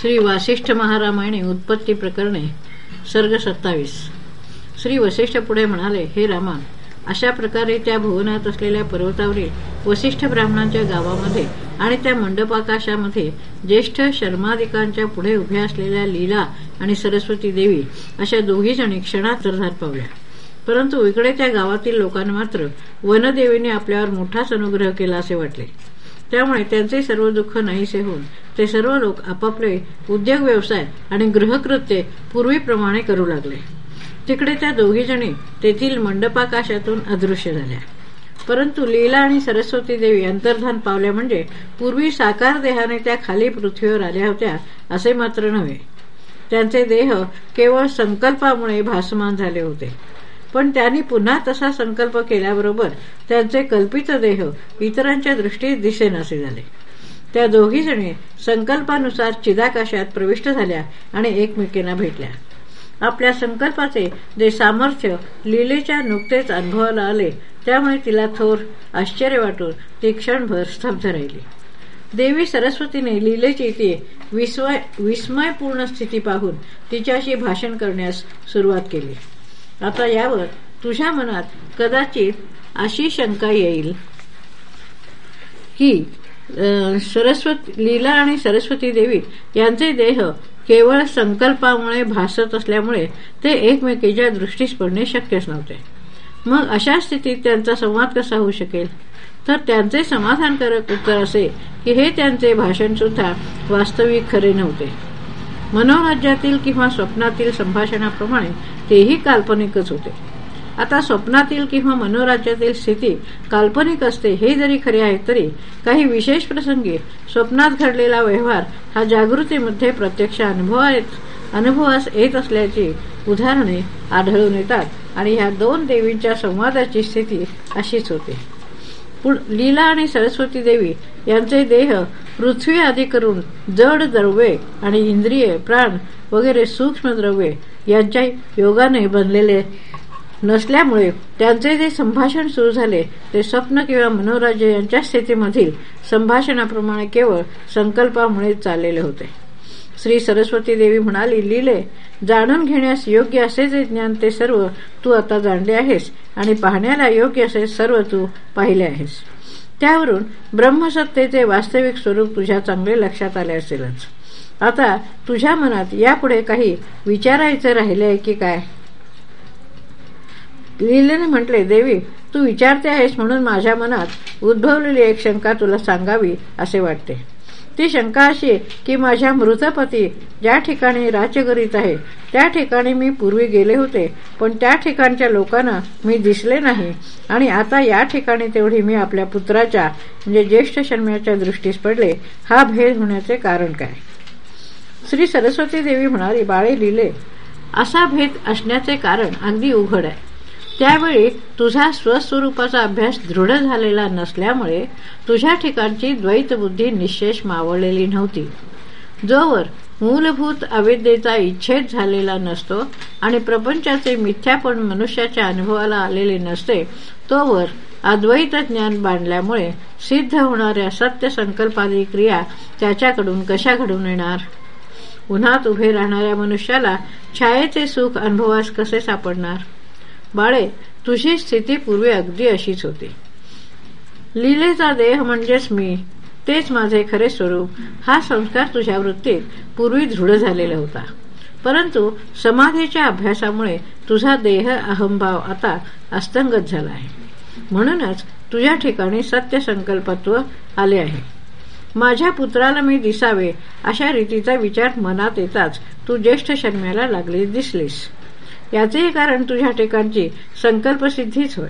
श्री वासिष्ठ महारामायणे उत्पत्ती प्रकरणे सर्ग सत्तावीस. श्री वसिष्ठ पुढे म्हणाले हे रामा अशा प्रकारे त्या भुवनात असलेल्या पर्वतावरील वसिष्ठ ब्राह्मणांच्या गावामध्ये आणि त्या मंडपाकाशामध्ये ज्येष्ठ शर्मादिकांच्या पुढे उभ्या असलेल्या लीला आणि सरस्वती देवी अशा दोघी जणी क्षणात तरधार पावल्या. परंतु इकडे त्या गावातील लोकांना मात्र वनदेवीने आपल्यावर मोठाच अनुग्रह केला असे वाटले. त्यामुळे त्यांचे सर्व दुःख नाहीसे होऊन ते सर्व लोक आपापले उद्योग व्यवसाय आणि गृहकृत्ये पूर्वीप्रमाणे करू लागले. तिकडे त्या दोघी जणी तेथील मंडपाकाशातून अदृश्य झाल्या. परंतु लीला आणि सरस्वती देवी अंतर्धान पावल्या म्हणजे पूर्वी साकार देहाने त्या खाली पृथ्वीवर आल्या होत्या असे मात्र नव्हे. त्यांचे देह केवळ संकल्पामुळे भासमान झाले होते. पण त्यांनी पुन्हा तसा संकल्प केल्याबरोबर त्यांचे कल्पित देह इतरांच्या दृष्टीत दिसेनासे झाले. त्या दोघी जणी संकल्पानुसार चिदाकाशात प्रविष्ट झाल्या आणि एकमेकींना भेटल्या. आपल्या संकल्पाचे जे सामर्थ्य लिलेच्या नुकतेच अनुभवाला आले त्यामुळे तिला थोर आश्चर्य वाटून ती क्षणभर स्तब्ध राहिली. देवी सरस्वतीने लिलेची ती विस्मय विस्मयपूर्ण स्थिती पाहून तिच्याशी भाषण करण्यास सुरुवात केली. आता यावर तुझ्या मनात कदाचित अशी शंका येईल की सरस्वती लीला आणि सरस्वती देवी यांचे देह केवळ संकल्पामुळे भासत असल्यामुळे ते एकमेकीच्या दृष्टीस पडणे शक्यच नव्हते. मग अशा स्थितीत त्यांचा संवाद कसा होऊ शकेल? तर त्यांचे समाधानकारक उत्तर असे की हे त्यांचे भाषण सुद्धा वास्तविक खरे नव्हते. मनोराज्यातील किंवा स्वप्नातील संभाषणाप्रमाणे तेही काल्पनिकच होते. आता स्वप्नातील किंवा मनोराज्यातील स्थिती काल्पनिक असते हे जरी खरे आहे तरी काही विशेष प्रसंगी स्वप्नात घडलेला व्यवहार हा जागृतीमध्ये प्रत्यक्ष अनुभवात अनुभवास येत असल्याची उदाहरणे आढळून येतात आणि ह्या दोन देवींच्या संवादाची स्थिती अशीच होते. लीला आणि सरस्वती देवी यांचे देह पृथ्वी आदी करून जड द्रव्ये आणि इंद्रिये प्राण वगैरे सूक्ष्म द्रव्ये यांच्या योगाने बनलेले नसल्यामुळे त्यांचे जे संभाषण सुरू झाले ते स्वप्न किंवा मनोराज्य यांच्या स्थितीमधील संभाषणाप्रमाणे केवळ संकल्पामुळे चाललेले होते. श्री सरस्वती देवी म्हणाली लिले जाणून घेण्यास योग्य असे जे ज्ञान ते सर्व तू आता जाणले आहेस आणि पाहण्याला योग्य असे सर्व तू पाहिले आहेस. त्यावरून ब्रह्मसत्तेचे वास्तविक स्वरूप तुझ्या चांगले लक्षात आले असेलच. आता तुझ्या मनात यापुढे काही विचारायचं राहिले आहे की काय? लिहिलेने म्हटले देवी तू विचारते आहेस म्हणून माझ्या मनात उद्भवलेली एक शंका तुला सांगावी असे वाटते. ती शंका अशी की माझ्या मृतपती ज्या ठिकाणी राज्य करीत आहे त्या ठिकाणी मी पूर्वी गेले होते पण त्या ठिकाणच्या लोकांना मी दिसले नाही. आणि आता या ठिकाणी तेवढी मी आपल्या पुत्राच्या म्हणजे ज्येष्ठ शर्म्याच्या दृष्टीस पडले हा भेद होण्याचे कारण काय? श्री सरस्वती देवी म्हणाली बाळे लिहिले असा भेद असण्याचे कारण अगदी उघड आहे. त्यावेळी तुझा स्वस्वरूपाचा अभ्यास दृढ झालेला नसल्यामुळे तुझ्या ठिकाणची द्वैत बुद्धी निशेष मावळलेली नव्हती. जोवर मूलभूत अविद्येचा इच्छेद झालेला नसतो आणि प्रपंचाचे मिथ्यापण मनुष्याच्या अनुभवाला आलेले नसते तोवर अद्वैत ज्ञान बांधल्यामुळे सिद्ध होणाऱ्या सत्य संकल्पादी क्रिया त्याच्याकडून कशा घडून येणार? उन्हात उभे राहणाऱ्या मनुष्याला छायेचे सुख अनुभवास कसे सापडणार? बाळे तुझी स्थिती पूर्वी अगदी अशीच होती. लिलेचा देह म्हणजेच मी. तेच माझे खरे स्वरूप. हा संस्कार तुझ्या वृत्तीत पूर्वी दृढ झालेला होता. परंतु समाधीच्या अभ्यासामुळे तुझा देह अहंभाव आता अस्तंगत झाला आहे. म्हणूनच तुझ्या ठिकाणी सत्य संकल्पत्व आले आहे. माझ्या पुत्राला मी दिसावे अशा रीतीचा विचार मनात येताच तू ज्येष्ठ शर्म्याला लागली दिसलीस. याचेही कारण तुझ्या ठिकाणची संकल्पसिद्धीच होय.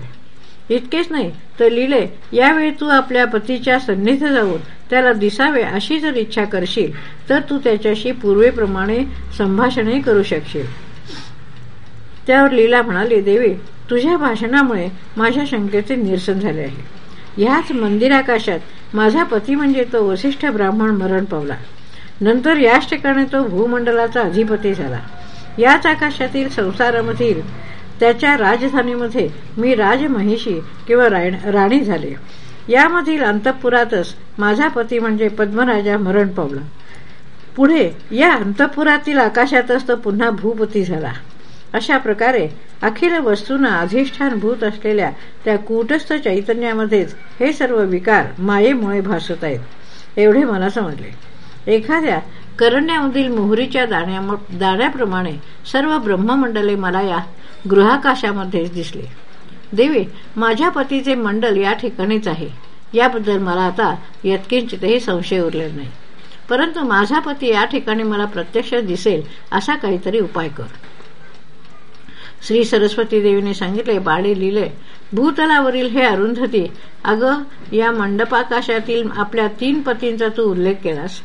इतकेच नाही तर लिले यावेळी तू आपल्या पतीच्या सन्निध जाऊन त्याला दिसावे अशी जर इच्छा करशील तर तू त्याच्याशी पूर्वेप्रमाणे संभाषणही करू शकशील. त्यावर लीला म्हणाली देवी तुझ्या भाषणामुळे माझ्या शंकेचे निरसन झाले आहे. ह्याच मंदिराकाशात माझा पती म्हणजे तो वसिष्ठ ब्राह्मण मरण पावला. नंतर याच ठिकाणी तो भूमंडलाचा अधिपती झाला. याच आकाशातील संसारामधील त्याच्या राजधानीमध्ये मी राजमहिषी किंवा राणी झाले. यामधील अंतपुरातच माझा पती म्हणजे पद्मराजा मरण पावला. पुढे या अंतपुरातील आकाशातच तो पुन्हा भूपती झाला. अशा प्रकारे अखिल वस्तूंना अधिष्ठान भूत असलेल्या त्या कूटस्थ चैतन्यामध्येच हे सर्व विकार मायेमुळे भासत आहेत एवढे मला समजले. एखाद्या करण्यामधील मोहरीच्या दाण्या दाण्याप्रमाणे सर्व ब्रह्ममंडले मला या गृहाकाशामध्येच दिसले. देवी माझ्या पतीचे मंडल या ठिकाणीच आहे. याबद्दल मला आता यत्किंचितही संशय उरले नाही. परंतु माझा पती या ठिकाणी मला प्रत्यक्ष दिसेल असा काहीतरी उपाय कर. श्री सरस्वती देवीने सांगितले बाळे लिहिले भूतलावरील हे अरुंधती अगं या मंडपाकाशातील आपल्या तीन पतींचा तू उल्लेख केलास.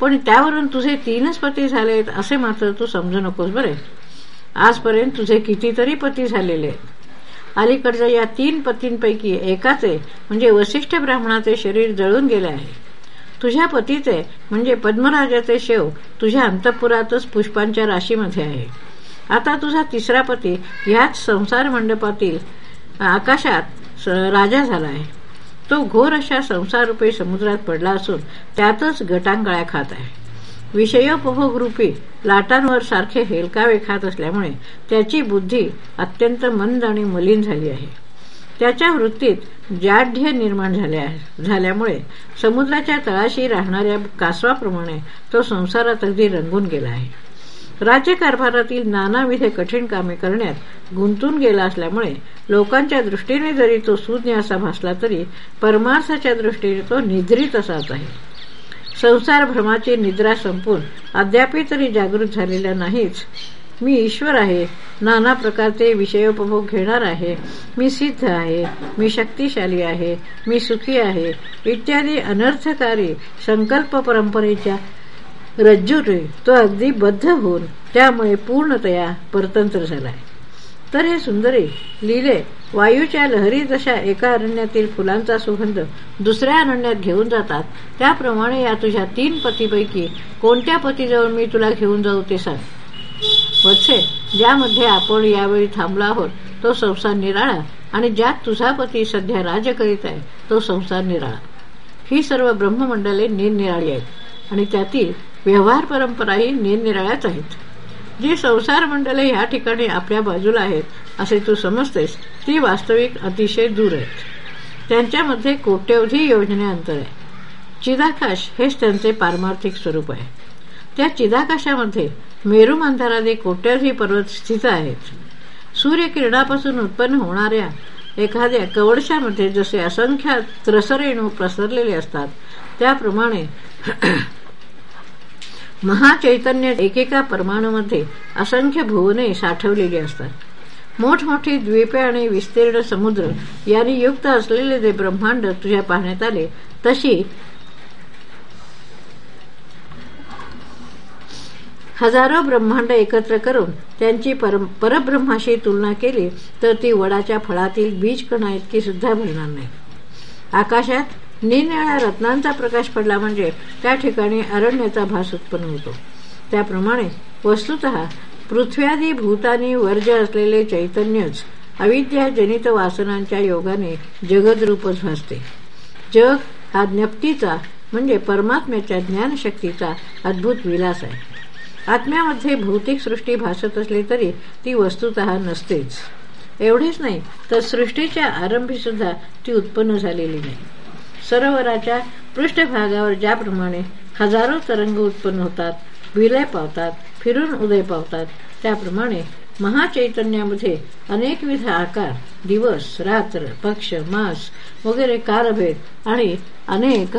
पण त्यावरून तुझे तीनच पती झालेत असे मात्र तू समजू नकोस बरे. आजपर्यंत तुझे कितीतरी पती झालेले अलीकडच्या या तीन पतींपैकी एकाचे म्हणजे वसिष्ठ ब्राह्मणाचे शरीर जळून गेले आहे. तुझ्या पतीचे म्हणजे पद्मराजाचे शेव तुझ्या अंतपुरातच पुष्पांच्या राशीमध्ये आहे. आता तुझा तिसरा पती ह्याच संसार मंडपातील आकाशात राजा झाला आहे तो घोर अशा संसाररूपी समुद्रात पडला असून त्यातच गटांगळ्या खात आहे. विषयोपभोगरूपी लाटांवर सारखे हेलकावे खात असल्यामुळे त्याची बुद्धी अत्यंत मंद आणि मलिन झाली आहे. त्याच्या वृत्तीत जाढ्य निर्माण झाल्या झाल्यामुळे समुद्राच्या तळाशी राहणाऱ्या कासवाप्रमाणे तो संसारात अगदी रंगून गेला आहे. राज्यकारभारातील नानाविध कठीण कामे करण्यात गुंतून गेला असल्यामुळे लोकांच्या दृष्टीने जरी तो सुज्ञ असा भासला तरी परमार्थाच्या दृष्टीने तो निद्रित असाच आहे. संसार भ्रमाची निद्रा संपून अद्यापी तरी जागृत झालेल्या नाहीच. मी ईश्वर आहे नाना प्रकारचे विषयोपभोग घेणार आहे मी सिद्ध आहे मी शक्तिशाली आहे मी सुखी आहे इत्यादी अनर्थकारी संकल्प परंपरेच्या रज्जूने तो अगदी बद्ध होऊन त्यामुळे पूर्णतया परतंत्र झालाय. तर हे सुंदरी लिहिले वायूच्या लहरी जशा एका अरण्यातील फुलांचा सुगंध दुसऱ्या अरण्यात घेऊन जातात त्याप्रमाणे या तुझ्या तीन पतीपैकी कोणत्या पतीजवळ मी तुला घेऊन जाऊ ते सांग. वत्से ज्यामध्ये आपण यावेळी थांबला आहोत तो संसार निराळा आणि ज्यात तुझा पती सध्या राज्य करीत आहे तो संसार निराळा. ही सर्व ब्रह्ममंडले निरनिराळी आहेत आणि त्यातील व्यवहार परंपराही निरनिराळ्याच आहेत. जी संसार मंडले या ठिकाणी आपल्या बाजूला आहेत असे तू समजतेस ती वास्तविक अतिशय दूर आहेत. त्यांच्यामध्ये कोट्यवधी योजने अंतर आहे. चिदाकाश हेच त्यांचे पारमार्थिक स्वरूप आहे. त्या चिदाकाशामध्ये मेरू कोट्यवधी पर्वत स्थित आहेत. सूर्यकिरणापासून उत्पन्न होणाऱ्या एखाद्या कवडशामध्ये जसे असंख्य त्रसरेणू प्रसरलेले असतात त्याप्रमाणे महाचैतन्य एकेका परमाणूमध्ये असंख्य भुवने साठवलेली असतात. मोठमोठी द्वीपे आणि विस्तीर्ण समुद्र यांनी युक्त असलेले जे ब्रह्मांड तुझ्या पाहण्यात आले तशी हजारो ब्रह्मांड एकत्र करून त्यांची परब्रह्माशी तुलना केली तर ती वडाच्या फळातील बीज कणा इतकी सुद्धा भरणार नाही. आकाशात निनिळ्या रत्नांचा प्रकाश पडला म्हणजे त्या ठिकाणी अरण्याचा भास उत्पन्न होतो. त्याप्रमाणे वस्तुत पृथ्व्यादी भूतानी वर्ज असलेले चैतन्यच अविद्याजनित वासनांच्या योगाने जगदरूपच भासते. जग हा ज्ञप्तीचा म्हणजे परमात्म्याच्या ज्ञानशक्तीचा अद्भुत विलास आहे. आत्म्यामध्ये भौतिक सृष्टी भासत असली तरी ती वस्तुत नसतेच. एवढेच नाही तर सृष्टीच्या आरंभीसुद्धा ती उत्पन्न झालेली नाही. सरोवराच्या पृष्ठभागावर ज्याप्रमाणे हजारो तरंग उत्पन्न होतात विलय पावतात फिरून उदय पावतात त्याप्रमाणे महाचैतन्यामध्ये अनेकविध आकार दिवस रात्र पक्ष मास वगैरे कालभेद आणि अनेक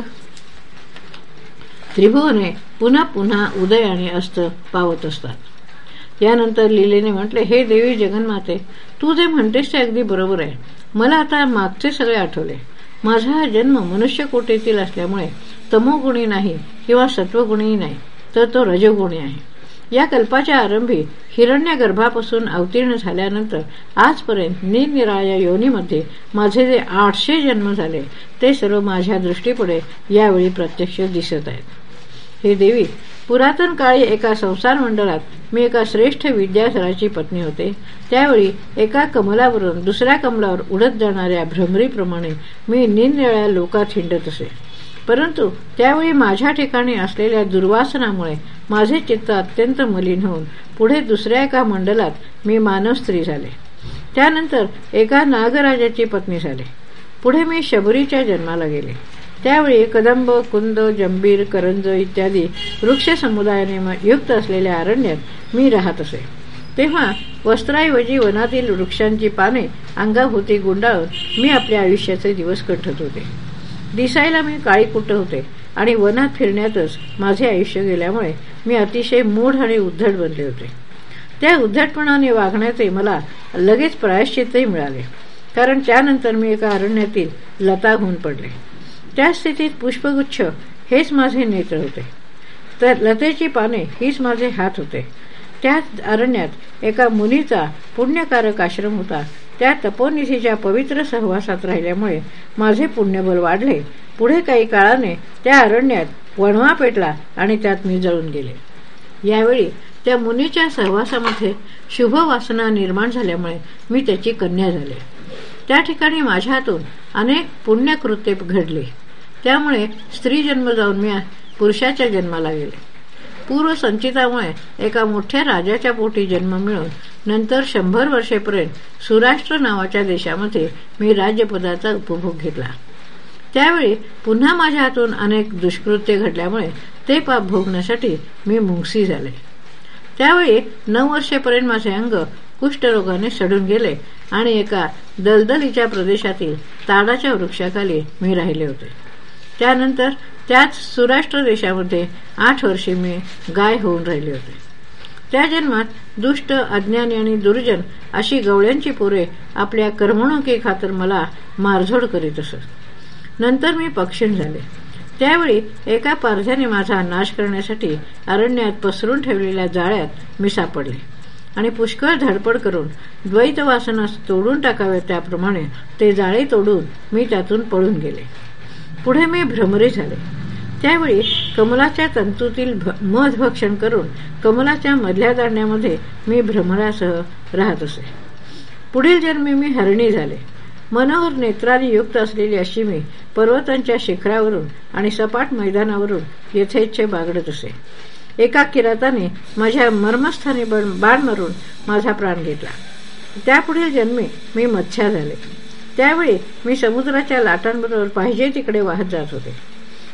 त्रिभुवने पुन्हा पुन्हा उदय आणि अस्त पावत असतात. यानंतर लिलेने म्हटले हे देवी जगन्माते तू जे म्हणतेस ते अगदी बरोबर आहे. मला आता मागचे सगळे आठवले. माझा हा जन्म मनुष्यकोटीतील असल्यामुळे तमोगुणी नाही किंवा सत्वगुणीही नाही तर तो रजगुणी आहे. या कल्पाच्या आरंभी हिरण्य गर्भापासून अवतीर्ण झाल्यानंतर आजपर्यंत निरनिराळ्या योनीमध्ये माझे जे आठशे जन्म झाले ते सर्व माझ्या दृष्टीपुढे यावेळी प्रत्यक्ष दिसत आहेत. हे देवी पुरातन काळी एका संसार मंडळात मी एका श्रेष्ठ विद्याधराची पत्नी होते. त्यावेळी एका कमलावरून दुसऱ्या कमलावर उडत जाणाऱ्या भ्रमरीप्रमाणे मी निरनिळ्या लोकात हिंडत असे. परंतु त्यावेळी माझ्या ठिकाणी असलेल्या दुर्वासनामुळे माझे चित्त अत्यंत मलिन होऊन पुढे दुसऱ्या एका मंडलात मी मानव स्त्री झाले. त्यानंतर एका नागराजाची पत्नी झाले. पुढे मी शबरीच्या जन्माला गेले. त्यावेळी कदंब कुंद जंबीर करंज इत्यादी वृक्ष समुदायाने युक्त असलेल्या अरण्यात मी राहत असे. तेव्हा वस्त्राऐवजी वनातील वृक्षांची पाने अंगाभोवती गुंडाळून मी आपल्या आयुष्याचे दिवस कठत होते. दिसायला मी काळी कुट होते आणि वनात फिरण्यातच माझे आयुष्य गेल्यामुळे मी अतिशय मूढ आणि उद्धट बनले होते. त्या उद्धटपणाने वागण्याचे मला लगेच प्रायश्चितही मिळाले. कारण त्यानंतर मी एका अरण्यातील लता होऊन पडले. त्या स्थितीत पुष्पगुच्छ हेच माझे नेत्र होते तर लतेची पाने हीच माझे हात होते त्याच अरण्यात एका मुनीचा पुण्यकारक आश्रम होता त्या तपोनिधीच्या पवित्र सहवासात राहिल्यामुळे माझे पुण्यबल वाढले पुढे काही काळाने त्या अरण्यात वणवा पेटला आणि त्यात मी जळून गेले यावेळी त्या मुनीच्या सहवासामध्ये शुभ वासना निर्माण झाल्यामुळे मी त्याची कन्या झाले त्या ठिकाणी माझ्या हातून अनेक पुण्यकृत्ये घडली त्यामुळे स्त्री जन्म जाऊन मी पुरुषाच्या जन्माला गेले. पूर्व संचितामुळे एका मोठ्या राजाच्या पोटी जन्म मिळून नंतर शंभर वर्षेपर्यंत सुराष्ट्र नावाच्या देशामध्ये मी राज्यपदाचा उपभोग घेतला. त्यावेळी पुन्हा माझ्या हातून अनेक दुष्कृत्य घडल्यामुळे ते पाप भोगण्यासाठी मी मुंगसी झाले. त्यावेळी नऊ वर्षेपर्यंत माझे अंग कुष्ठरोगाने सडून गेले आणि एका दलदलीच्या प्रदेशातील ताडाच्या वृक्षाखाली मी राहिले होते. त्यानंतर त्याच सुराष्ट्र देशामध्ये आठ वर्षे मी गाय होऊन राहिले होते. त्या जन्मात दुष्ट अज्ञानी आणि दुर्जन अशी गवळ्यांची पोरे आपल्या करमणुकी खातर मला मारझोड करीत असत. नंतर मी पक्षीण झाले. त्यावेळी एका पारध्याने माझा नाश करण्यासाठी अरण्यात पसरून ठेवलेल्या जाळ्यात मी सापडले आणि पुष्कळ धडपड करून द्वैत वासनास तोडून टाकावे त्याप्रमाणे ते जाळे तोडून मी त्यातून पळून गेले. पुढे मी भ्रमरी झाले. त्यावेळी कमलाच्या तंतूतील मध भक्षण करून कमलाच्या मधल्या दांड्यामध्ये मी भ्रमरासह राहत असे. पुढील जन्मी मी हरणी झाले. मनोहर नेत्राने युक्त असलेली अशी मी पर्वतांच्या शिखरावरून आणि सपाट मैदानावरून यथेच्छे बागडत असे. एका किराताने माझ्या मर्मस्थानी बाण मारून माझा प्राण घेतला. त्यापुढील जन्मी मी मत्स्या झाले. त्यावेळी मी समुद्राच्या लाटांबरोबर पाहिजे तिकडे वाहत जात होते.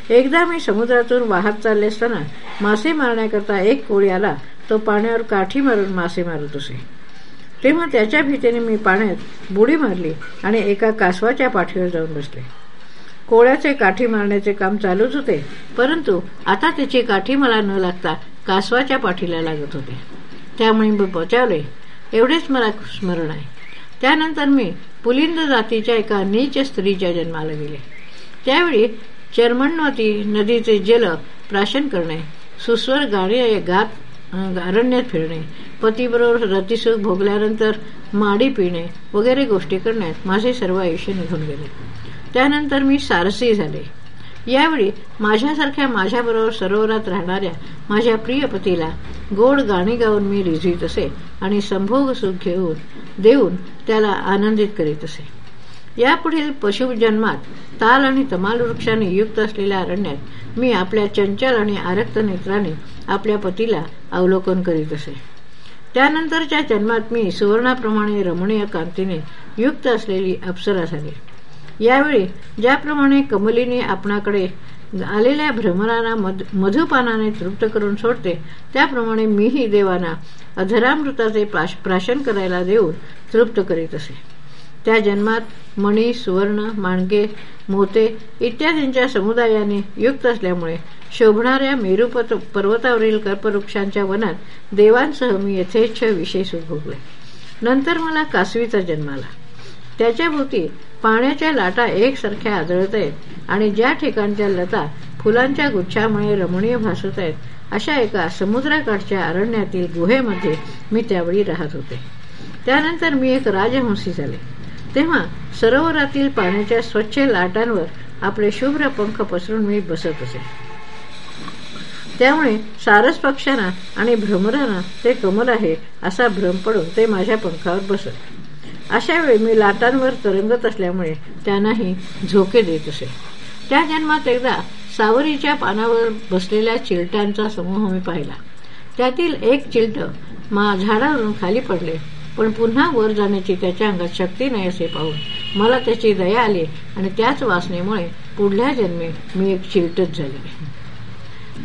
एकदा मी समुद्रातून वाहत चालले असताना मासे मारण्याकरता एक कोळी आला तो पाण्यावर काठी मारून मासे मारत असे. तेव्हा त्याच्या भीतीने मी पाण्यात बुडी मारली आणि एका कासवाच्या पाठीवर जाऊन बसले. कोळ्याचे काठी मारण्याचे काम चालूच होते परंतु आता त्याची काठी मला न लागता कासवाच्या पाठीला लागत होते. त्यामुळे मी बचावले. एवढेच मला स्मरण आहे. त्यानंतर मी पुलिंद जातीच्या एका नीच स्त्रीच्या जन्माला गेले. त्यावेळी चर्मणवती नदीचे जल प्राशन करणे सुस्वर गाडी गात अरण्यात फिरणे पतीबरोबर रतिसुख भोगल्यानंतर माडी पिणे वगैरे गोष्टी करण्यात माझे सर्व आयुष्य निघून गेले. त्यानंतर मी सारसी झाले. यावेळी माझ्यासारख्या माझ्याबरोबर सरोवरात राहणाऱ्या माझ्या प्रिय पतीला गोड गाणी गाऊन मी रिझवीत असे आणि संभोग सुख घेऊन देऊन त्याला आनंदित करीत असे. यापुढील पशुजन्मात ताल आणि तमाल वृक्षाने युक्त असलेल्या अरण्यात मी आपल्या चंचल आणि आरक्त नेत्राने आपल्या पतीला अवलोकन करीत असे. त्यानंतरच्या जन्मात मी सुवर्णाप्रमाणे रमणीय कांतीने युक्त असलेली अप्सरा झाली. यावेळी ज्याप्रमाणे कमलीने आपणाकडे आलेल्या भ्रमरांना मध मधुपानाने तृप्त करून सोडते त्याप्रमाणे मीही देवांना अधरामृताचे प्राशन करायला देऊन तृप्त करीत असे. त्या जन्मात मणी सुवर्ण माणगे मोते इत्यादींच्या समुदायाने युक्त असल्यामुळे शोभणाऱ्या मेरू पर्वतावरील कर्पवृक्षांच्या वनात देवांसह मी यथेच्छ विशेष भोगले. नंतर मला कासवीचा जन्म आला. त्याच्या भोवती पाण्याच्या लाटा एकसारख्या आदळत आहेत आणि ज्या ठिकाणच्या लता फुलांच्या गुच्छामुळे रमणीय भासत आहेत अशा एका समुद्राकाठच्या अरण्यातील गुहेमध्ये मी त्यावेळी राहत होते. त्यानंतर मी एक राजहंसी झाले. तेव्हा सरोवरातील पाण्याच्या स्वच्छ लाटांवर आपले शुभ्र पंख पसरून मी बसत असे. त्यामुळे सारस पक्षांना आणि भ्रमरांना ते कमल आहे असा भ्रम पडून ते माझ्या पंखावर बसत. अशा वेळी मी लाटांवर तरंगत असल्यामुळे त्यांनाही झोके देत असे. त्या जन्मात एकदा सावरीच्या पानावर बसलेल्या चिलट्यांचा समूह मी पाहिला. त्यातील एक चिलट मा झाडावरून खाली पडले पण पुन्हा वर जाण्याची त्याच्या अंगात शक्ती नाही असे पाहून मला त्याची दया आली आणि त्याच वासनेमुळे पुढल्या जन्मी मी एक चिलटच झाले.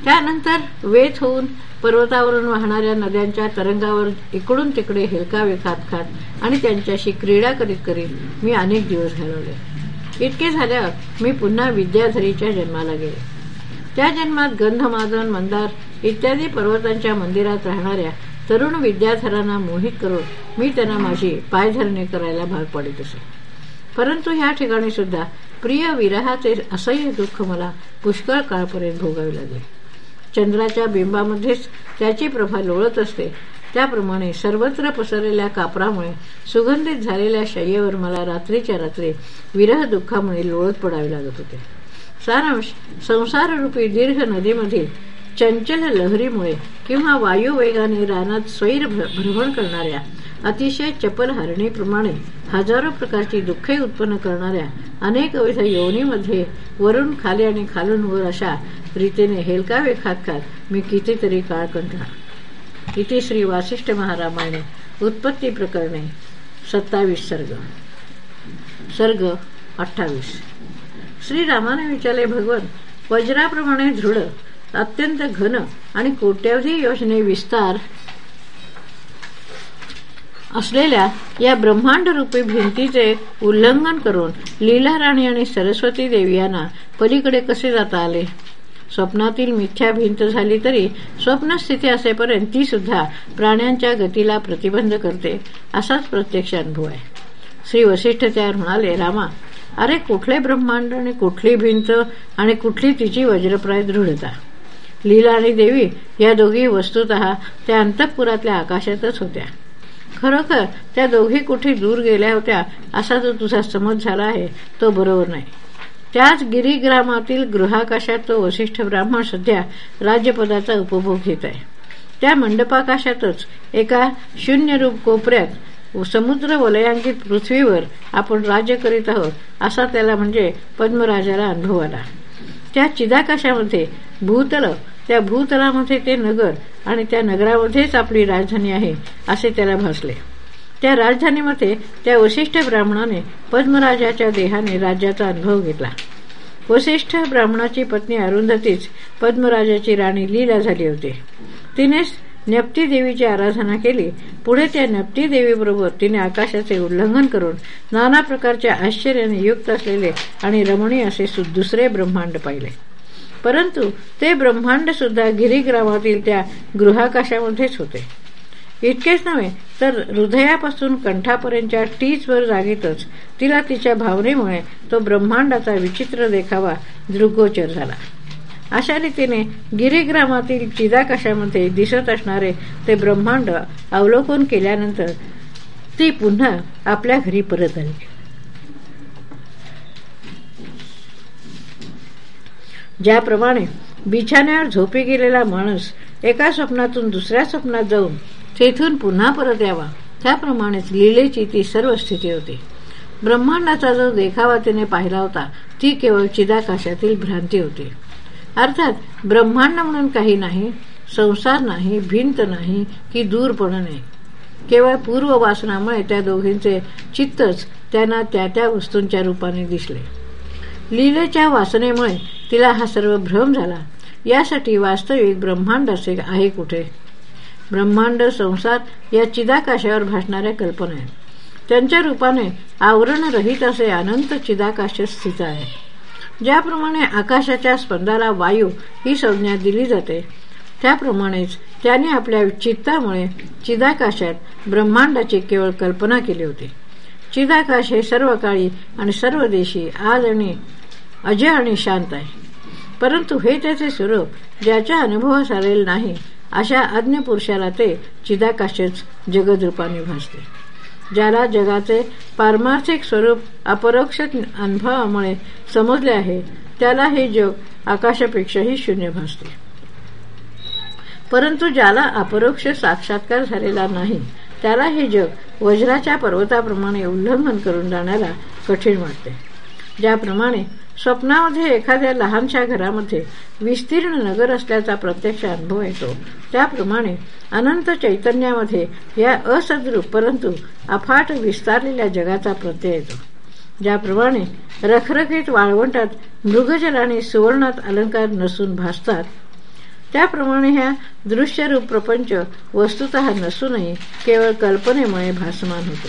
त्यानंतर वेत होऊन पर्वतावरून वाहणाऱ्या नद्यांच्या तरंगावर इकडून तिकडे हेलकावे खात खात आणि त्यांच्याशी क्रीडा करीत करीत मी अनेक दिवस घालवले. इतके झाल्यावर मी पुन्हा विद्याधरीच्या जन्माला गेले. त्या जन्मात गंधमादन मंदार इत्यादी पर्वतांच्या मंदिरात राहणाऱ्या तरुण विद्याधरांना मोहित करून मी त्यांना माझी पायधरणे करायला भाग पडत असे. परंतु ह्या ठिकाणी सुद्धा प्रिय विरहाचे असह्य दुःख मला पुष्कळ काळपर्यंत भोगावे लागले. चंद्राच्या बिंबामध्येच त्याची प्रभा लोळत असते. त्याप्रमाणे सर्वत्र पसरलेल्या कापरामुळे सुगंधित झालेल्या शय्येवर मला रात्रीच्या रात्री विरह दुःखामुळे लोळत पडावे लागत होते. सारांश संसाररूपी दीर्घ नदीमधील चंचल लहरीमुळे किंवा वायुवेगाने रानात स्वैर भ्रमण करणाऱ्या अतिशय चपल हरणीप्रमाणे हजारो प्रकारची दुःखे उत्पन्न करणाऱ्या अनेक विध योनीमध्ये वरून खाली आणि खालून वर अशा रीतीने हेलकावे खात मी कितीतरी काळ कंटाळा इथे श्री वासिष्ठ महारामाने उत्पत्ती प्रकरणे सत्तावीस सर्ग. सर्ग अठ्ठावीस. श्रीरामाने विचारले भगवान वज्राप्रमाणे दृढ अत्यंत घन आणि कोट्यावधी योजने विस्तार असलेल्या या ब्रह्मांड रूपी भिंतीचे उल्लंघन करून लीला राणी आणि सरस्वती देवी यांना पलीकडे कसे जाता आले? स्वप्नातील मिथ्या भिंत झाली तरी स्वप्नस्थिती असेपर्यंत ती सुद्धा प्राण्यांच्या गतीला प्रतिबंध करते असाच प्रत्यक्ष अनुभव आहे. श्री वसिष्ठ त्यावर म्हणाले रामा अरे कुठले ब्रह्मांड आणि कुठली भिंत आणि कुठली तिची वज्रप्राय दृढता? लीला आणि देवी या दोघी वस्तुत त्या अंतपुरातल्या आकाशातच होत्या. खरोखर त्या दोघी कुठे दूर गेल्या होत्या असा जो तुझा समज झाला आहे तो बरोबर नाही. त्याच गिरीग्रामातील गृहाकाशात तो वशिष्ठ ब्राह्मण सध्या राज्यपदाचा उपभोग घेत आहे. त्या मंडपाकाशातच एका शून्यरूप कोपऱ्यात समुद्र वलयांकित पृथ्वीवर आपण राज्य करीत आहोत असा त्याला म्हणजे पद्मराजाला अनुभव आला. त्या चिदाकाशामध्ये भूतल त्या भूतलामध्ये ते नगर आणि त्या नगरामध्येच आपली राजधानी आहे असे त्याला भासले. त्या राजधानीमध्ये त्या वशिष्ठ ब्राह्मणाने पद्मराजाच्या देहाने राज्याचा अनुभव घेतला. वशिष्ठ ब्राह्मणाची पत्नी अरुंधतीच पद्मराजाची राणी लीला झाली होती. तिनेच नप्ती देवीची आराधना केली. पुढे त्या नप्ती देवीबरोबर तिने आकाशाचे उल्लंघन करून नाना प्रकारच्या आश्चर्याने युक्त असलेले आणि रमणीय असे दुसरे ब्रह्मांड पाहिले. परंतु ते ब्रह्मांड सुद्धा गिरीग्रामातील त्या गृहाकाशामध्येच होते. इतकेच नव्हे तर हृदयापासून कंठापर्यंतच्या टीचवर जागीतच तिला तिच्या भावनेमुळे तो ब्रह्मांडाचा विचित्र देखावा दृगोचर झाला. अशा रीतीने गिरीग्रामातील चिदाकाशामध्ये दिसत असणारे ते ब्रह्मांड अवलोकन केल्यानंतर ती पुन्हा आपल्या घरी परत आली. ज्याप्रमाणे बिछाण्यावर झोपी गेलेला माणूस एका स्वप्नातून दुसऱ्या स्वप्नात जाऊन तेथून पुन्हा परत यावा त्याप्रमाणेच लिलेची ती सर्व स्थिती होती. ब्रह्मांडाचा जो देखावा तिने पाहिला होता ती केवळ चिदाकाशातील भ्रांती होती. अर्थात ब्रह्मांड म्हणून काही नाही संसार नाही भिंत नाही की दूरपण नाही. केवळ पूर्व वासनामुळे त्या दोघींचे चित्तच त्यांना त्या त्या वस्तूंच्या रूपाने दिसले. लीलेच्या वासनेमुळे तिला हा सर्व भ्रम झाला. यासाठी वास्तविक ब्रह्मांड असे आहे कुठे? ब्रह्मांड संसार या चिदाकाशावर भासणाऱ्या कल्पना आहेत. त्यांच्या रूपाने आवरण रहित असे अनंत चिदाकाश स्थित आहे. ज्याप्रमाणे आकाशाच्या स्पंदाला वायू ही संज्ञा दिली जाते त्याप्रमाणेच त्याने आपल्या चित्तामुळे चिदाकाशात ब्रह्मांडाची केवळ कल्पना केली होती. चिदाकाश हे सर्व काळी आणि सर्व देशी आज आणि अजय आणि शांत आहे. परंतु हे त्याचे स्वरूप ज्याच्या अनुभवास आलेले नाही अशा अज्ञ पुरुषाला ते चिदाकाशच जगदरूपाने भासते. ज्याला जगाचे पारमार्थिक स्वरूप अपरोक्ष अनुभवामुळे समजले आहे त्याला हे जग आकाशापेक्षाही शून्य भासते. परंतु ज्याला अपरोक्ष साक्षात्कार झालेला नाही त्याला हे जग वज्राच्या पर्वताप्रमाणे उल्लंघन करून जाण्याला कठीण वाटते. ज्याप्रमाणे स्वप्नामध्ये एखाद्या लहानशा घरामध्ये विस्तीर्ण नगर असल्याचा प्रत्यक्ष अनुभव येतो. त्याप्रमाणे अनंत चैतन्यामध्ये या असद्रूप परंतु अफाट विस्तारलेल्या जगाचा प्रत्यय येतो. ज्याप्रमाणे रखरखीत वाळवंटात मृगजल आणि सुवर्णात अलंकार नसून भासतात त्याप्रमाणे ह्या दृश्यरूप प्रपंच वस्तुत नसूनही केवळ कल्पनेमुळे भासमान होतो.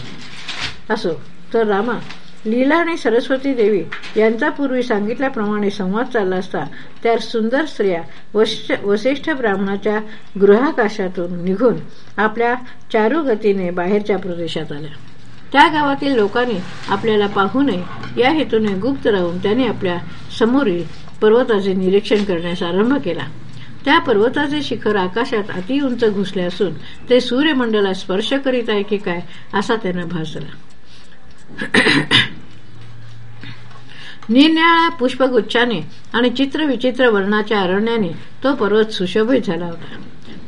असो तर रामा लीला आणि सरस्वती देवी यांचा पूर्वी सांगितल्याप्रमाणे संवाद चालला असता त्या सुंदर स्त्रिया वसिष्ठ ब्राह्मणाच्या गृहाकाशातून निघून आपल्या चारुगतीने बाहेरच्या प्रदेशात आल्या. त्या गावातील लोकांनी आपल्याला पाहू नये या हेतूने गुप्त राहून त्यांनी आपल्या समोरील पर्वताचे निरीक्षण करण्यास आरंभ केला. त्या पर्वताचे शिखर आकाशात अति उंच घुसले असून ते सूर्यमंडला स्पर्श करीत आहे की काय असा त्यांना भासला निरनिळ्या पुष्पगुच्छाने आणि चित्रविचित्र वर्णाच्या अरण्याने तो पर्वत सुशोभित झाला होता.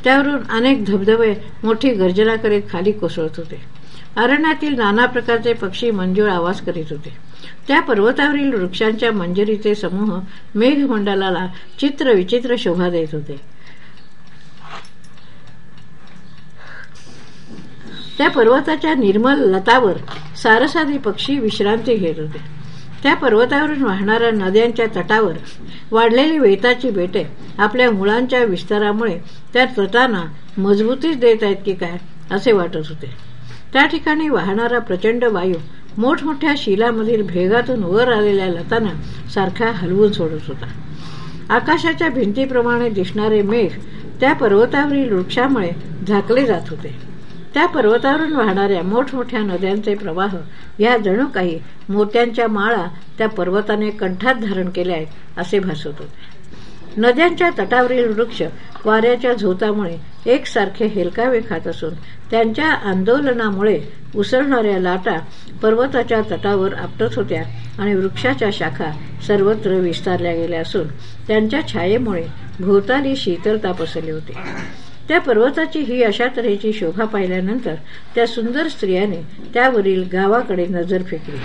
त्यावरून अनेक धबधबे मोठी गर्जना करीत खाली कोसळत होते. अरण्यातील नाना प्रकारचे पक्षी मंजूळ आवाज करीत होते. त्या पर्वतावरील वृक्षांच्या मंजरीचे समूह मेघमंडलाला चित्र विचित्र शोभा देत होते. त्या पर्वताच्या निर्मल लतावर सारसादी पक्षी विश्रांती घेत होते. त्या पर्वतावरून वाहणाऱ्या नद्यांच्या तटावर वाढलेली वेताची बेटे आपल्या मुळांच्या विस्तारामुळे त्या तटांना मजबूतीच देत आहेत की काय असे वाटत होते. त्या ठिकाणी वाहणारा प्रचंड वायू मोठमोठ्या शिलामधील भेगातून वर आलेल्या लतांना सारखा हलवून सोडत होता. आकाशाच्या भिंतीप्रमाणे दिसणारे मेघ त्या पर्वतावरील वृक्षामुळे झाकले जात होते. त्या पर्वतावरून वाहणाऱ्या मोठमोठ्या नद्यांचे प्रवाह या जणू काही मोत्यांच्या माळा त्या पर्वताने कंठात धारण केल्या आहेत असे भासत होते नद्यांच्या तटावरील वृक्ष वाऱ्याच्या झोतामुळे एकसारखे हेलकावे खात असून त्यांच्या आंदोलनामुळे उसळणाऱ्या लाटा पर्वताच्या तटावर आपटत होत्या आणि वृक्षाच्या शाखा सर्वत्र विस्तारल्या गेल्या असून त्यांच्या छायेमुळे भोवताली शीतलता पसरली होती. त्या पर्वताची ही अशा तऱ्हेची शोभा पाहिल्यानंतर त्या सुंदर स्त्रियाने त्यावरील गावाकडे नजर फेकली.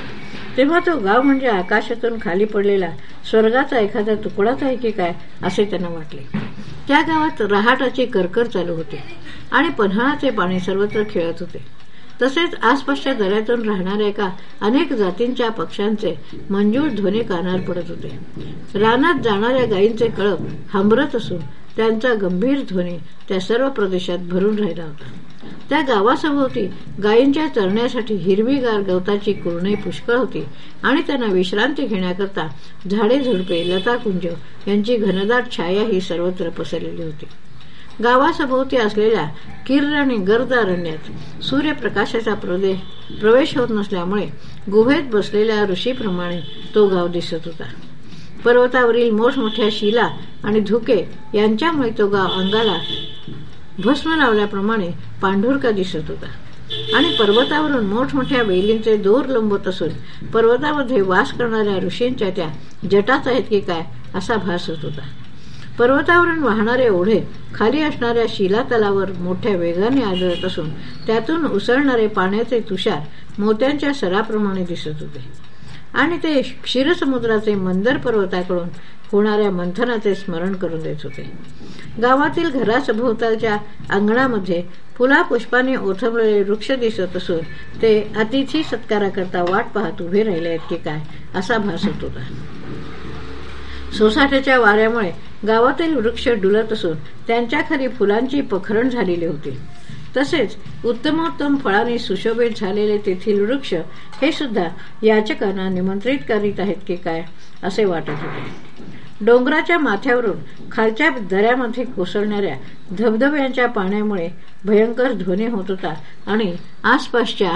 तेव्हा तो गाव म्हणजे आकाशातून खाली पडलेला स्वर्गाचा एखादा तुकडाच आहे की काय असे त्यांना वाटले. त्या गावात रहाटाची करकर चालू होते आणि पन्हाळाचे पाणी सर्वत्र खेळत होते. तसेच आसपासच्या दऱ्यातून राहणाऱ्या एका अनेक जातींच्या पक्ष्यांचे मंजूर ध्वनी कानार पडत होते. रानात जाणाऱ्या गायींचे कळप हांबरत असून त्यांचा गंभीर ध्वनी त्या सर्व प्रदेशात भरून राहिला होता. त्या गावासभोवती गायींच्या चरण्यासाठी हिरवीगार गवताची कुरणे पुष्कळ होती आणि त्यांना विश्रांती घेण्याकरता झाडे झुडपे लताकुंज यांची घनदाट छाया ही सर्वत्र पसरलेली होती. गावासभोवती असलेल्या किर्र आणि गर्द अरण्यात सूर्यप्रकाशाचा प्रवेश होत नसल्यामुळे गुहेत बसलेल्या ऋषीप्रमाणे तो गाव दिसत होता. पर्वतावरील मोठमोठ्या शिला आणि धुके यांच्यामुळे तो गाव अंगाला भस्म लावल्याप्रमाणे पांढुरका दिसत होता. आणि पर्वतावरून मोठमोठ्या वेलींचे दोर लंबत असून पर्वतामध्ये वास करणाऱ्या ऋषींच्या त्या जटाच आहेत की काय असा भास होत होता. पर्वतावरून वाहणारे ओढे खाली असणाऱ्या शिलातलावर मोठ्या वेगाने आदळत असून त्यातून उसळणारे पाण्याचे तुषार मोत्यांच्या सराप्रमाणे दिसत होते. आणि ते क्षीरसमुद्राचे मंदर पर्वताकडून होणाऱ्या मंथनाचे स्मरण करून देत होते. गावातील घरासभोवतालच्या अंगणामध्ये फुला पुष्पाने ओथंबलेले वृक्ष दिसत असून ते अतिथी सत्काराकरता वाट पाहत उभे राहिले आहेत की काय असा भास होत होता. सोसाट्याच्या वाऱ्यामुळे गावातील वृक्ष डुलत असून त्यांच्या खाली फुलांची पखरण झालेली होती. तसेच उत्तमोत्तम फळांनी सुशोभित झालेले तेथील वृक्ष हे सुद्धा याचकांना निमंत्रित करीत आहेत की काय असे वाटत होते. डोंगराच्या माथ्यावरून खालच्या दऱ्यामध्ये कोसळणाऱ्या धबधब्यांच्या पाण्यामुळे भयंकर ध्वनी होत होता आणि आसपासच्या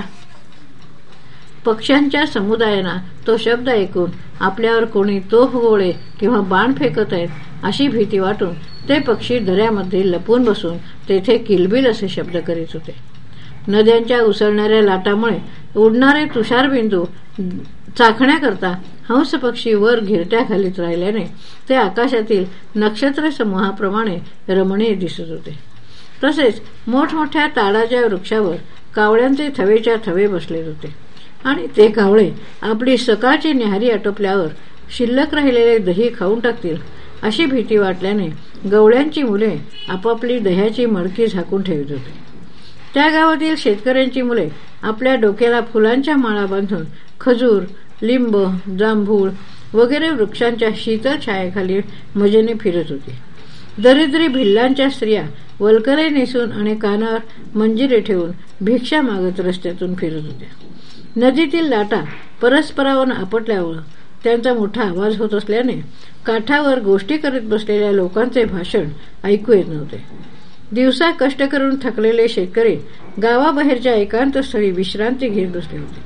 पक्ष्यांच्या समुदायांना तो शब्द ऐकून आपल्यावर कोणी तोफ गोळे किंवा बाण फेकत आहेत अशी भीती वाटून ते पक्षी दऱ्यामध्ये लपून बसून तेथे किलबिल असे शब्द करीत होते. नद्यांच्या उसळणाऱ्या लाटामुळे उडणारे तुषारबिंदू चाखण्याकरता हंस पक्षी वर घिरट्या घालीत राहिल्याने ते आकाशातील नक्षत्र समूहाप्रमाणे रमणीय दिसत होते. तसेच मोठमोठ्या ताडाच्या वृक्षावर कावळ्यांचे थवेच्या थवे बसले होते. आणि ते कावळे आपली सकाळची न्याहारी आटोपल्यावर शिल्लक राहिलेले दही खाऊन टाकतील अशी भीती वाटल्याने गवळ्यांची मुले आपापली दह्याची मडकी झाकून ठेवत होती. त्या गावातील शेतकऱ्यांची मुले आपल्या डोक्याला फुलांच्या माळा बांधून खजूर लिंब जांभूळ वगैरे वृक्षांच्या शीतल छायेखाली मजेने फिरत होती. दरिद्री भिल्लांच्या स्त्रिया वलकरे नेसून आणि कानावर मंजिरे ठेवून भिक्षा मागत रस्त्यातून फिरत होत्या. नदीतील लाटा परस्परावर आपटल्यावर त्यांचा मोठा आवाज होत असल्याने काठावर गोष्टी करीत बसलेल्या लोकांचे भाषण ऐकू येत नव्हते. दिवसा कष्ट करून थकलेले शेतकरी गावाबाहेरच्या एकांत स्थळी विश्रांती घेत बसले होते.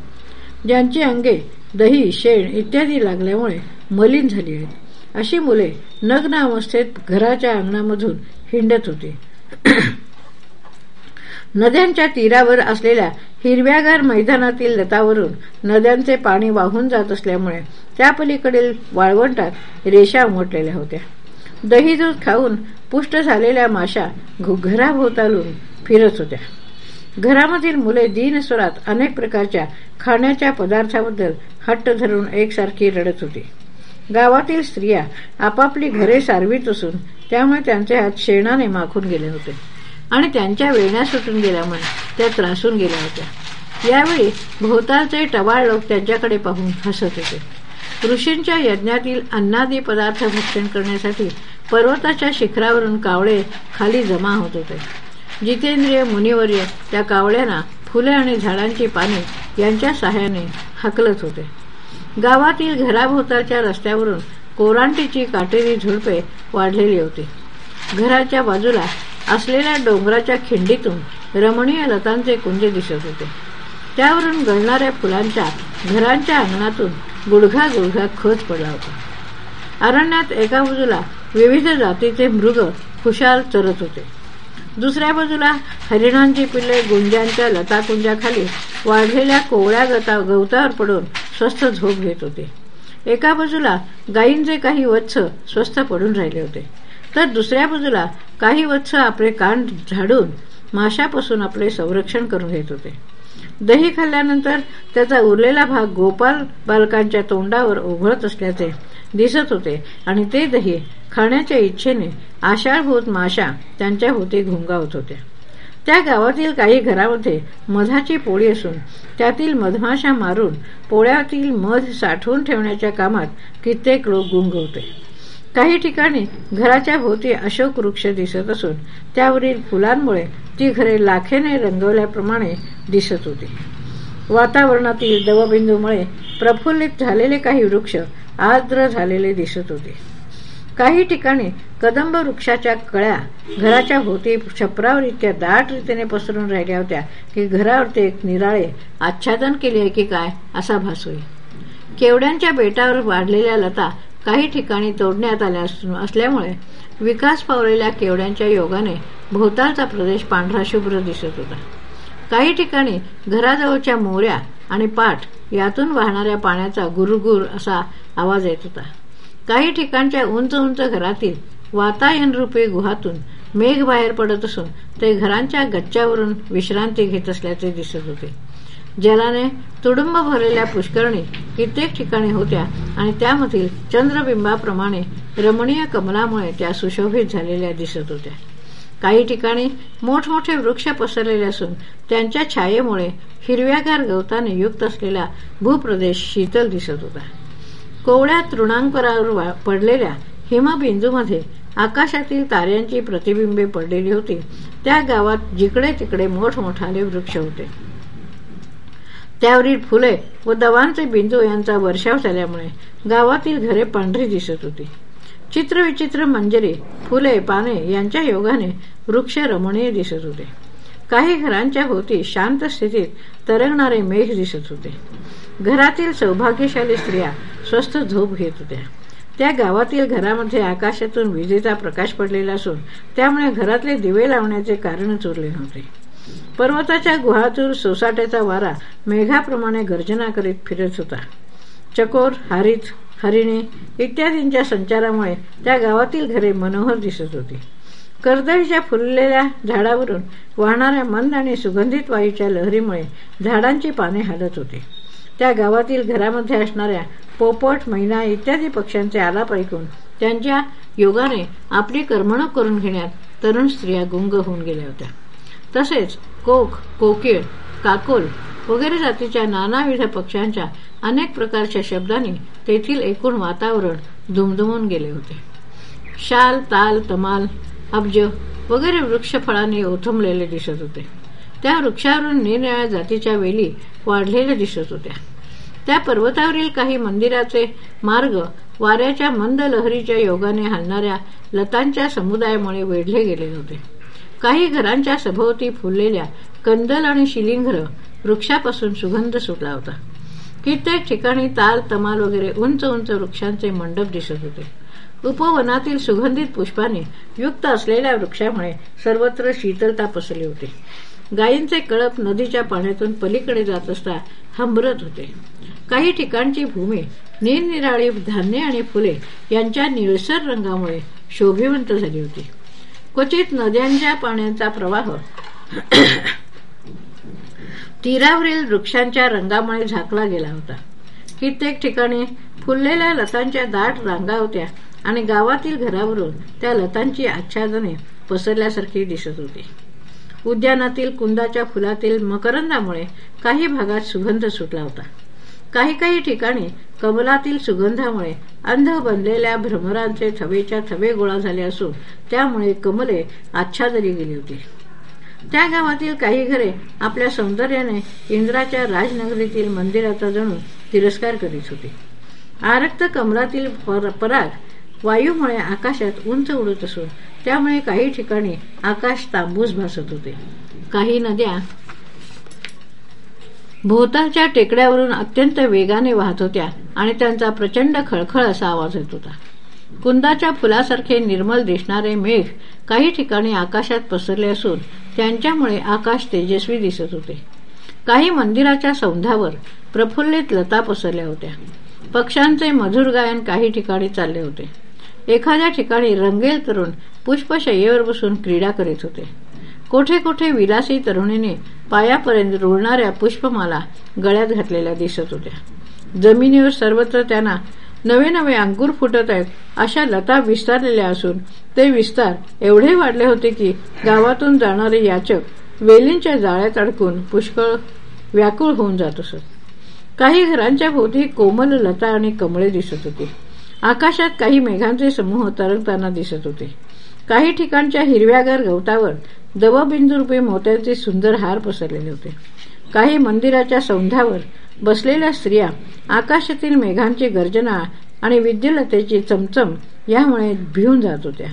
ज्यांची अंगे दही शेण इत्यादी लागल्यामुळे मलिन झाली आहेत. अशी मुले नग्न अवस्थेत घराच्या अंगणामधून हिंडत होती. नद्यांच्या तीरावर असलेल्या हिरव्यागार मैदानातील लतावरून नद्यांचे पाणी वाहून जात असल्यामुळे त्या पलीकडील वाळवंटात रेषा उमटलेल्या होत्या. दही दूध खाऊन पुष्ट झालेल्या माशा घराभोवतालून फिरत होत्या. घरामधील मुले दीनस्वरात अनेक प्रकारच्या खाण्याच्या पदार्थाबद्दल हट्ट धरून एकसारखी रडत होती. गावातील स्त्रिया आपापली घरे सारवीत असून त्यामुळे त्यांचे हात शेणाने माखून गेले होते. आणि त्यांच्या वेण्या सुटून गेल्यामुळे त्या त्रासून गेल्या होत्या. यावेळी भोवतालचे टवाळ लोक त्यांच्याकडे पाहून हसत होते. ऋषींच्या यज्ञातील अन्नादी पदार्थ भक्षण करण्यासाठी पर्वताच्या शिखरावरून कावळे खाली जमा होत होते. जितेंद्रिय मुनिवर्य त्या कावळ्यांना फुले आणि झाडांची पाने यांच्या सहाय्याने हकलत होते. गावातील घराभोवतालच्या रस्त्यावरून कोरांटीची काटेरी झुडपे वाढलेली होती. घराच्या बाजूला असलेल्या डोंगराच्या खिंडीतून रमणीय लतांचे कुंज दिसत होते. त्यावरून गळणाऱ्या फुलांच्या घरांच्या अंगणातून गुडघा गुडघा खच पडला होता. अरण्यात एका बाजूला विविध जातीचे मृग खुशाल चरत होते. दुसऱ्या बाजूला हरिणांची पिल्ले गुंजांच्या लताकुंजाखाली वाढलेल्या कोवळ्या गता गवतावर पडून स्वस्थ झोप घेत होते. एका बाजूला गायींचे काही वत्स स्वस्थ पडून राहिले होते. तर दुसऱ्या बाजूला काही वत्स आपले कान झाडून माशापासून आपले संरक्षण करून घेत होते. दही खाल्ल्यानंतर त्याचा उरलेला भाग गोपाल बालकांच्या तोंडावर ओघळत असल्याचे दिसत होते आणि ते दही खाण्याच्या इच्छेने आषाढभूत माशा त्यांच्या होती घुंगावत होत्या. त्या गावातील काही घरामध्ये मधाची पोळी असून त्यातील मधमाशा मारून पोळ्यातील मध साठवून ठेवण्याच्या कामात कित्येक लोक गुंग होते. काही ठिकाणी घराच्या भोवती अशोक वृक्ष दिसत असून त्यावरील फुलांमुळे ती घरे लाखेने रंगवल्याप्रमाणे दिसत होती. वातावरणातील दवबिंदूमुळे प्रफुल्लित झालेले काही वृक्ष आर्द्र झालेले दिसत होते. काही ठिकाणी कदंब वृक्षाच्या कळ्या घराच्या भोवती छपरावर इतक्या दाट रीतीने पसरून राहिल्या होत्या की घरावरती एक निराळे आच्छादन केले आहे की काय असा भास होईल. केवड्यांच्या बेटावर वाढलेल्या लता काही ठिकाणी तोडण्यात आल्या असल्यामुळे विकास पावलेल्या केवड्यांच्या योगाने भोवतालचा प्रदेश पांढरा शुभ्र दिसत होता. काही ठिकाणी घराजवळच्या मोऱ्या आणि पाठ यातून वाहणाऱ्या पाण्याचा गुरुगुर असा आवाज येत होता. काही ठिकाणच्या उंच उंच घरातील वातायनरूपी गुहातून मेघ बाहेर पडत असून ते घरांच्या गच्च्यावरून विश्रांती घेत असल्याचे दिसत होते. जलाने तुडुंब भरलेल्या पुष्करणी कित्येक ठिकाणी होत्या आणि त्यामधील चंद्रबिंबाप्रमाणे रमणीय कमलामुळे त्या सुशोभित झालेल्या दिसत होत्या. काही ठिकाणी मोठमोठे वृक्ष पसरलेले असून त्यांच्या छायेमुळे हिरव्यागार गवताने युक्त असलेला भूप्रदेश शीतल दिसत होता. कोवळ्या तृणांकरावर पडलेल्या हिमबिंदूमध्ये आकाशातील ताऱ्यांची प्रतिबिंबे पडलेली होती. त्या गावात जिकडे तिकडे मोठमोठाले वृक्ष होते. त्यावरील फुले व दवांचे बिंदू यांचा वर्षाव झाल्यामुळे गावातील घरे पांढरी दिसत होती. चित्रविचित्र मंजरी फुले पाने यांच्या योगाने वृक्ष रमणीय दिसत होते. काही घरांच्या होती शांत स्थितीत तरंगणारे मेघ दिसत होते. घरातील सौभाग्यशाली स्त्रिया स्वस्थ झोप घेत होत्या. त्या गावातील घरामध्ये आकाशातून विजेचा प्रकाश पडलेला असून त्यामुळे घरातले दिवे लावण्याचे कारणच उरले नव्हते. पर्वताच्या गुहातून सोसाट्याचा वारा मेघाप्रमाणे गर्जना करीत फिरत होता. चकोर हारीत हरिणी इत्यादींच्या संचारामुळे त्या गावातील घरे मनोहर दिसत होती. कर्दळीच्या फुललेल्या झाडावरून वाहणाऱ्या मंद आणि सुगंधित वायूच्या लहरीमुळे झाडांची पाने हालत होती. त्या गावातील घरामध्ये असणाऱ्या पोपट मैना इत्यादी पक्ष्यांचे आलाप ऐकून त्यांच्या योगाने आपली करमणूक करून घेण्यात तरुण स्त्रिया गुंग होऊन गेल्या होत्या. तसेच कोक कोकिळ काकोल वगैरे जातीच्या नानाविध पक्ष्यांच्या अनेक प्रकारच्या शब्दांनी तेथील एकूण वातावरण दुमदुमून गेले होते. शाल ताल तमाल अब्ज वगैरे वृक्षफळांनी ओथंबलेले दिसत होते. त्या वृक्षावरून निरनिळ्या जातीच्या वेली वाढलेल्या दिसत होत्या. त्या पर्वतावरील काही मंदिराचे मार्ग वाऱ्याच्या मंद लहरीच्या योगाने हलणाऱ्या लतांच्या समुदायामुळे वेढले गेले होते. काही घरांच्या सभोवती फुललेल्या कंदल आणि शिलिंग्र वृक्षापासून सुगंध सुटला होता. कित्येक ठिकाणी ताल तमाल वगैरे उंच उंच वृक्षांचे मंडप दिसत होते. उपवनातील सुगंधित पुष्पाने युक्त असलेल्या वृक्षामुळे सर्वत्र शीतलता पसरली होती. गायींचे कळप नदीच्या पाण्यातून पलीकडे जात असता हंबरत होते. काही ठिकाणची भूमी निरनिराळी धान्य आणि फुले यांच्या निळसर रंगामुळे शोभिवंत झाली होती. क्वचित नद्यांच्या पाण्याचा प्रवाह तीरावरील वृक्षांच्या रंगामुळे झाकला गेला होता. कित्येक ठिकाणी फुललेल्या लतांच्या दाट रांगा होत्या आणि गावातील घरावरून त्या लतांची आच्छादने पसरल्यासारखी दिसत होती. उद्यानातील कुंदाच्या फुलातील मकरंदामुळे काही भागात सुगंध सुटला होता. काही काही ठिकाणी कमलातील सुगंधामुळे अंध बनलेल्या भ्रमरांचे थवेच्या थवे गोळा झाले असून त्यामुळे कमले आच्छादली गेली होती. त्या गावातील काही घरे आपल्या सौंदर्याने इंद्राच्या राजनगरीतील मंदिराचा जणू तिरस्कार करीत होते. आरक्त कमलातील पराग वायूमुळे आकाशात उंच उडत असून त्यामुळे काही ठिकाणी आकाश तांबूस भासत होते. काही नद्या भोवतालच्या टेकड्यावरून अत्यंत वेगाने वाहत होत्या आणि त्यांचा प्रचंड खळखळ असा आवाज येत होता. कुंदाच्या फुलासारखे निर्मल दिसणारे मेघ काही ठिकाणी आकाशात पसरले असून त्यांच्यामुळे आकाश तेजस्वी दिसत होते. काही मंदिराच्या सौंधावर प्रफुल्लित लता पसरल्या होत्या. पक्ष्यांचे मधुर गायन काही ठिकाणी चालले होते. एखाद्या ठिकाणी रंगेल तरुण पुष्पशय्येवर बसून क्रीडा करीत होते. कोठे कोठे विलासी तरुणीने पायापर्यंत रुळणाऱ्या पुष्पमाला गळ्यात घातलेल्या दिसत होत्या. जमिनीवर सर्वत्र त्यांना नवे नवे अंकुर फुटत आहेत अशा लता विस्तारलेल्या असून ते विस्तार एवढे वाढले होते की गावातून जाणारे याचक वेलींच्या जाळ्यात अडकून पुष्कळ व्याकुळ होऊन जात असत. काही घरांच्या भोवती कोमल लता आणि कमळे दिसत होती. आकाशात काही मेघांचे समूह तरंगताना दिसत होते. काही ठिकाणच्या हिरव्यागार गवतावर दवबिंदूरूपी मोत्यांचे सुंदर हार पसरलेले होते. काही मंदिराच्या सौंधावर बसलेल्या स्त्रिया आकाशातील मेघांची गर्जना आणि विद्युलतेची चमचम यामुळे भिवून जात होत्या.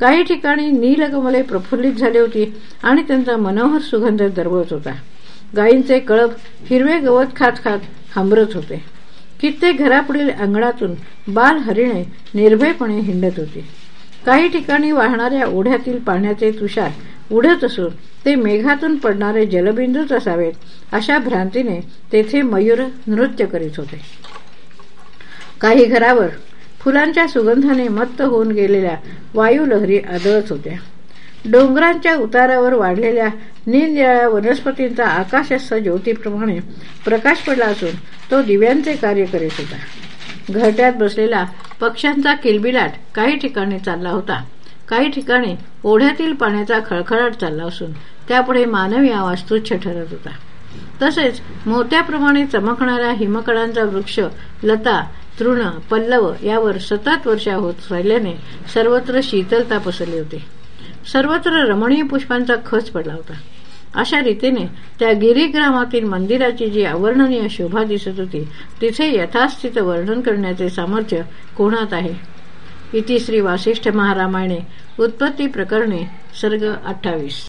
काही ठिकाणी नीलकमले प्रफुल्लित झाली होती आणि त्यांचा मनोहर सुगंध दरवळत होता. गायींचे कळप हिरवे गवत खात खात हंबरत होते. कित्येक घरापुढील अंगणातून बाल हरिणे निर्भयपणे हिंडत होती. काही ठिकाणी वाहणाऱ्या ओढ्यातील पाण्याचे तुषार उडत असून ते मेघातून पडणारे जलबिंदूच असावेत अशा भ्रांतीने तेथे मयूर नृत्य करीत होते. काही घरावर फुलांच्या सुगंधाने मत्त होऊन गेलेल्या वायुलहरी आदळत होत्या. डोंगरांच्या उतारावर वाढलेल्या निनिळ्या वनस्पतींचा आकाशस्थ ज्योतीप्रमाणे प्रकाश पडला असून तो दिव्यांचे कार्य करीत होता. घरट्यात बसलेला पक्ष्यांचा किलबिलाट काही ठिकाणी चालला होता. काही ठिकाणी ओढ्यातील पाण्याचा खळखळाट चालला असून त्यापुढे मानवी आवाज तुच्छ ठरत होता. तसेच मोत्याप्रमाणे चमकणाऱ्या हिमकडांचा वृक्ष लता तृण पल्लव यावर सतत वर्षा होत राहिल्याने सर्वत्र शीतलता पसरली होती. सर्वत्र रमणीय पुष्पांचा खच पडला होता. अशा रीतीने त्या गिरीग्रामातील मंदिराची जी अवर्णनीय शोभा दिसत होती तिथे यथास्थित वर्णन करण्याचे सामर्थ्य कोणात आहे? इति श्री वासिष्ठ महारामायणे. उत्पत्ती प्रकरणे सर्ग अठ्ठावीस.